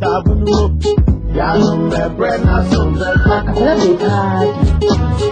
Tabunu, Yalum, Brenna, Sunday, Kakula, Kakula,